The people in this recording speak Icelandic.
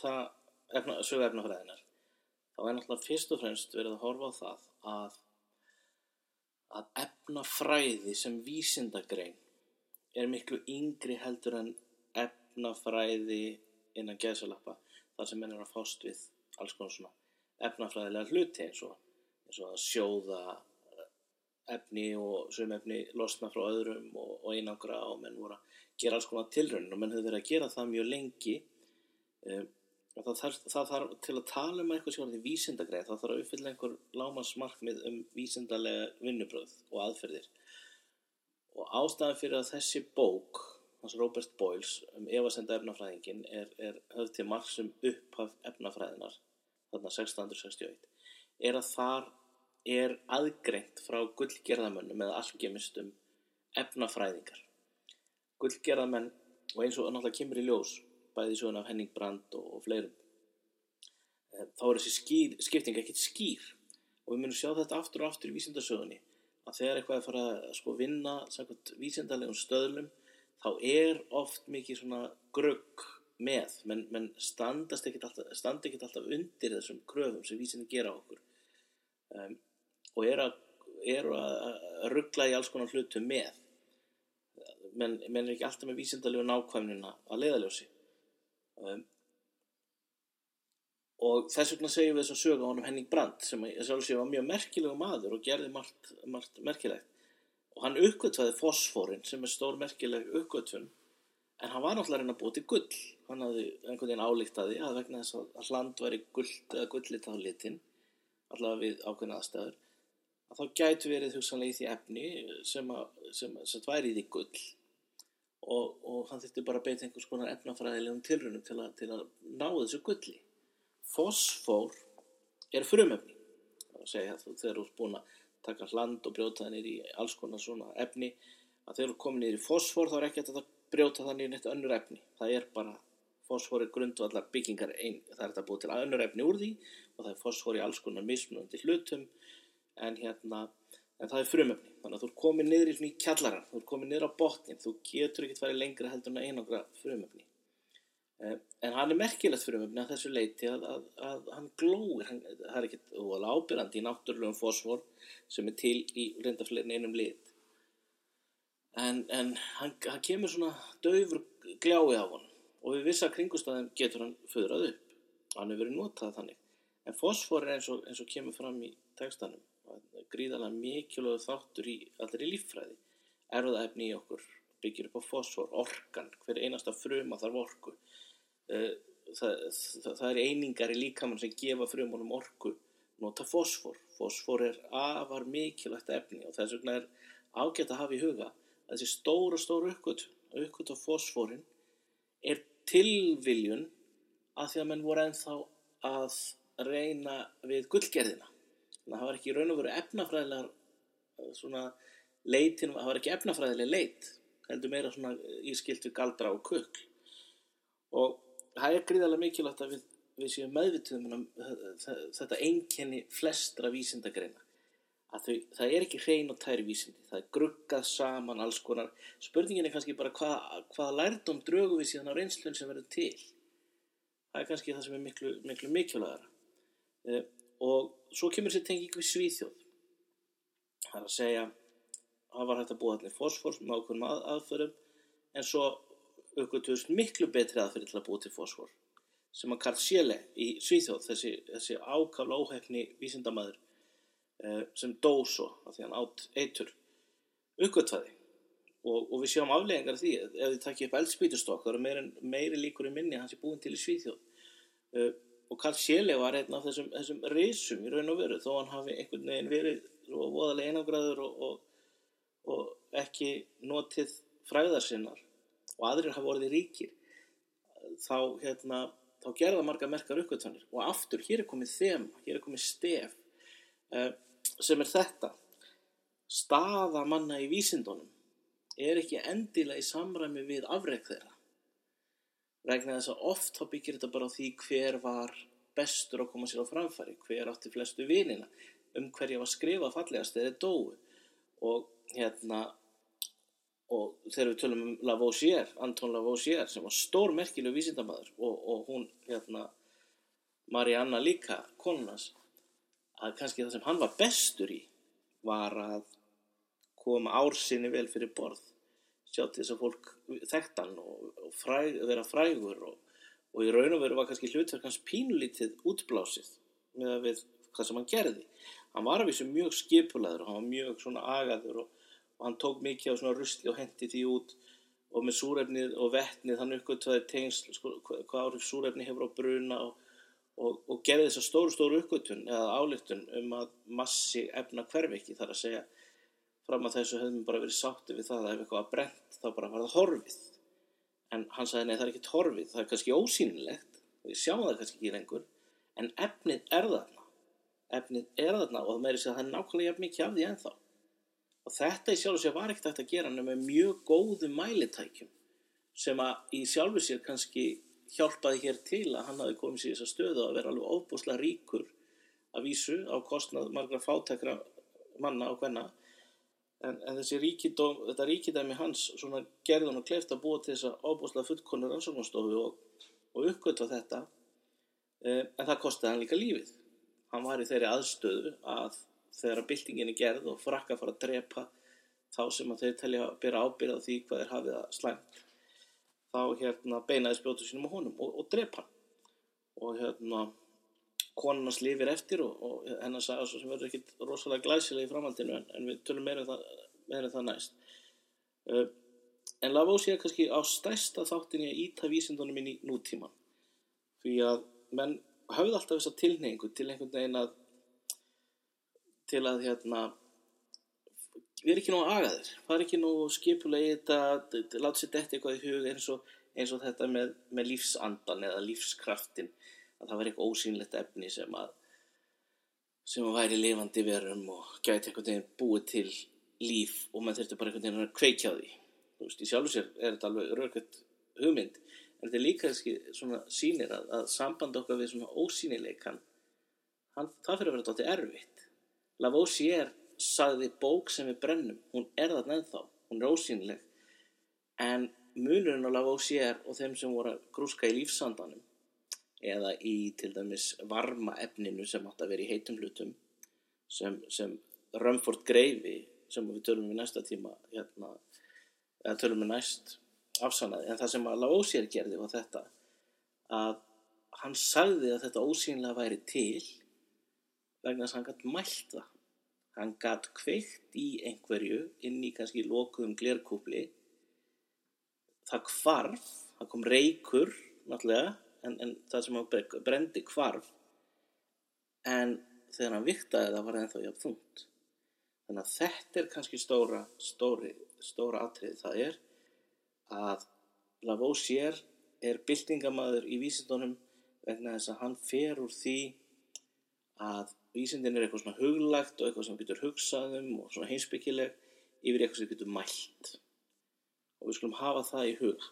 hluta efna, sögu efnafræðinar þá er náttúrulega fyrst og fremst verið að horfa á það að, að efnafræði sem vísindagrein er miklu yngri heldur en efnafræði innan geðsalappa þar sem menn er að fást við alls konar svona efnafræðilega hluti eins og, eins og að sjóða efni og sum efni losna frá öðrum og, og einangra og menn voru að gera alls konar tilraunin og menn hefur verið að gera það mjög lengi. Um, það, þarf, það þarf til að tala um eitthvað er því vísindagreið þá þarf að uppfylla einhver lámansmarkmið um vísindalega vinnubröð og aðferðir. Og ástæðan fyrir að þessi bók hans Robert Boyles um evasenda efnafræðingin er, er höfð til marg sem um upphaf efnafræðinar þarna 1661 er að þar er aðgreint frá gullgerðamönnum eða algemistum efnafræðingar. Gullgerðamenn og eins og náttúrulega kemur í ljós bæði svo af Henning Brandt og, og fleirum. Eh, þá er þessi skýr, skipting ekkert skýr. Og við munum sjá þetta aftur og aftur í vísindasögunni að þegar eitthvað er fara að sko vinna samkvæmt vísindalegum stöðlum þá er oft mikið svona grögg með, menn, menn standast ekkert alltaf, standi ekkert alltaf undir þessum kröfum sem vísindin gera okkur. Um, og er að, er að ruggla í alls konar hlutu með. Menn, menn er ekki alltaf með vísindalegu nákvæmnina að leiðaljósi um, og þess vegna segjum við þess að sögja á honum Henning Brandt sem sjálfsög var mjög merkilegu maður og gerði margt, margt merkilegt. Og hann uppgötvaði fosforin sem er stór merkileg uppgötvun en hann var náttúrulega reyna að búið til gull. Hann hafði einhvern veginn álíktaði að vegna þess að hland væri gull eða gullit á litin allavega við ákveðin aðstæður að þá gætu verið hugsanlega í því efni sem, að, sem, sem væri í því gull og, og hann þurfti bara að beita einhvers konar efnafræðilegum tilrunum til, til að ná þessu gulli. Fosfór er frumefni. Segja, þú, þegar þú ert búin að taka hland og brjóta það nýri í alls konar svona efni að þegar þú komið nýri í fosfór þá er ekki að brjóta það nýri neitt önnur efni. Það er bara fosfór er grundu allar byggingar einn það er þetta búið til önnur efni úr því og það er fosfór í alls konar mismunandi hlutum. En hérna en það er frumöfni, þannig að þú er komið niður í svona í kjallaran, þú er komið niður á botnin þú getur ekkert farið lengra heldur en einangra frumöfni eh, en hann er merkilegt frumöfni að þessu leiti að, að, að hann glóir hann, það er ekkert ábyrgandi í náttúrulegum fósfor sem er til í reyndaflegin einum lit. En, en hann, hann kemur svona döfur glái á hann og við vissa kringustæðum getur hann föðrað upp. Hann hefur verið notað þannig. En fósfor er eins og, eins og kemur fram í textanum gríðarlega mikilvægur þáttur í allir í líffræði. Erfaðaefni í okkur byggir upp á fósfor, orkan hver einasta fruma þarf orku. Eh, það, það, það er einingar í líkamann sem gefa frumunum orku nota fósfor fósfor er afar mikilvægt efni og þess vegna er ágætt að hafa í huga að þessi stóra stóra uppgöt uppgöt á fósforin er tilviljun að því að menn voru ennþá að reyna við gullgerðina það var ekki raun og veru efnafræðilega eh, svona leitin, það var ekki efnafræðilega leit heldur meira svona ískilt við galdra og kukl. Og það er gríðarlega mikilvægt að við, við séum meðvituðum um þetta einkenni flestra vísindagreina. Að þau, það er ekki hrein og tæri vísindi, það er gruggað saman alls konar, spurningin er kannski bara hvað hva lærdom drögu við síðan á reynslun sem verður til? Það er kannski það sem er miklu, mikilvægara. Eh, og svo kemur þessi tenging við Svíþjóð. Það er að segja það var hægt að búa allir fósfór með ákveðum að, aðförum en svo aukvöldust miklu betri aðferði til að búa til fósfór sem að Karl Sjöle í Svíþjóð þessi, þessi ákafla óhefni vísindamæður eh, sem dó svo af því hann átt eitur aukvöldfæði og, og við sjáum afleggingar því. Ef þið takkir upp eldspýtustokk þá eru meiri líkur í minni hans er búin til í Svíþjóð. Eh, og Karl Sjele var einn af þessum, þessum reysum í raun og veru þó hann hafi einhvern veginn verið voðalega einangraður og, og, og ekki notið fræðar sinnar. Og aðrir hafa vorið ríkir. Þá, hérna, þá gerða marga merkar uppgötvanir. Og aftur, hér er komið þem, hér er komið stef uh, sem er þetta. Staða manna í vísindunum er ekki endilega í samræmi við afreg þeirra vegna þess að oft þá byggir þetta bara á því hver var bestur að koma sér á framfæri, hver átti flestu vinina, um hverja var skrifað fallegast eða dói og hérna og þegar við tölum um Lavoisier, Anton Lavoisier sem var stór merkileg vísindamæður og, og hún hérna Marianna líka, konunas að kannski það sem hann var bestur í var að koma ársinni vel fyrir borð sjá til þess að fólk þekktan og, og fræg, vera frægur og, og í raun og veru var kannski hlutverk hans pínulítið útblásið með að við hvað sem hann gerði. Hann var að vísu mjög skipulaður og hann var mjög svona agaður og og hann tók mikið á svona rusli og hendi því út og með súrefnið og vettnið hann uppgötvaði tengsl sko, hvað áhrif súrefni hefur á bruna og, gerði þess að stóru stóru uppgötun eða ályktun um að massi efna hverfi þar að segja fram að þessu höfum bara verið sátti við það að ef eitthvað brent þá bara var það horfið. En hann sagði nei það er ekkert horfið það er kannski ósýnilegt við sjáum það kannski ekki lengur en efnið er þarna. Efnið er þarna og það meiri sig að það er nákvæmlega mikið af því ennþá. Og þetta í sjálfu sér var ekkert að gera með mjög góðu mælitækjum sem að í sjálfu sér kannski hjálpaði hér til að hann hafi komið sér í þessa stöðu að vera alveg óbúslega ríkur að vísu á kostnað margra fátækra manna og hvenna en, en þessi ríkidóm, þetta ríkidæmi hans svona gerði hann og kleft að búa til þessa óbúslega fullkonur ansóknarstofu og, og uppgötta þetta eh, en það kostiði hann líka lífið. Hann var í þeirri aðstöðu að þegar byltingin er gerð og frakka fara að drepa þá sem að þeir telja að byrja ábyrða því hvað er hafið að slæmt þá hérna beinaði spjótu sínum á honum og, og drepa hann. Og hérna konarnas lifir eftir og, og hennar sagði sem verður ekkit rosalega glæsilega í framhaldinu en, en við tölum meira um það, meira um það næst. Uh, en Lavósi er kannski á stærsta þáttinni að íta vísindunum inn í nútíman því að menn hafði alltaf þessa tilneingu til einhvern veginn að til að hérna við erum ekki nógu agaðir það er ekki nógu skipulega þetta láta sér dætt eitthvað í hug eins og, eins og þetta með, með lífsandan eða lífskraftin að það var eitthvað ósýnlegt efni sem að sem að væri lifandi verum og gæti einhvern veginn búið til líf og maður þurfti bara einhvern veginn að kveikja því þú veist, í sjálfu sér er þetta alveg rökut hugmynd en þetta er líka svona sínir að, að samband okkar við svona ósýnileikan hann, það fyrir að vera þetta erfitt Lavoisier sagði bók sem við brennum, hún er þarna ennþá, hún er ósýnileg. En munurinn á Lavoisier og þeim sem voru að grúska í lífsandanum eða í til dæmis varma efninu sem átt að vera í heitum hlutum sem, sem Rumford Greifi sem við tölum við næsta tíma hérna, eða tölum við næst afsannaði, en það sem að Lavoisier gerði var þetta að hann sagði að þetta ósýnilega væri til vegna þess að hann gætt mælt það. Hann gætt kveikt í einhverju inn í kannski lokuðum glerkúpli. Það kvarf, það kom reykur náttúrulega, en, en það sem hann brendi kvarf. En þegar hann viktaði það var það ennþá hjá þungt. Þannig að þetta er kannski stóra, stóri, stóra atrið. Það er að Lavoisier er byltingamæður í vísindunum vegna þess að hann fer úr því að vísindin er eitthvað svona huglagt og eitthvað sem getur hugsaðum og svona heimsbyggileg yfir eitthvað sem getur mælt og við skulum hafa það í hug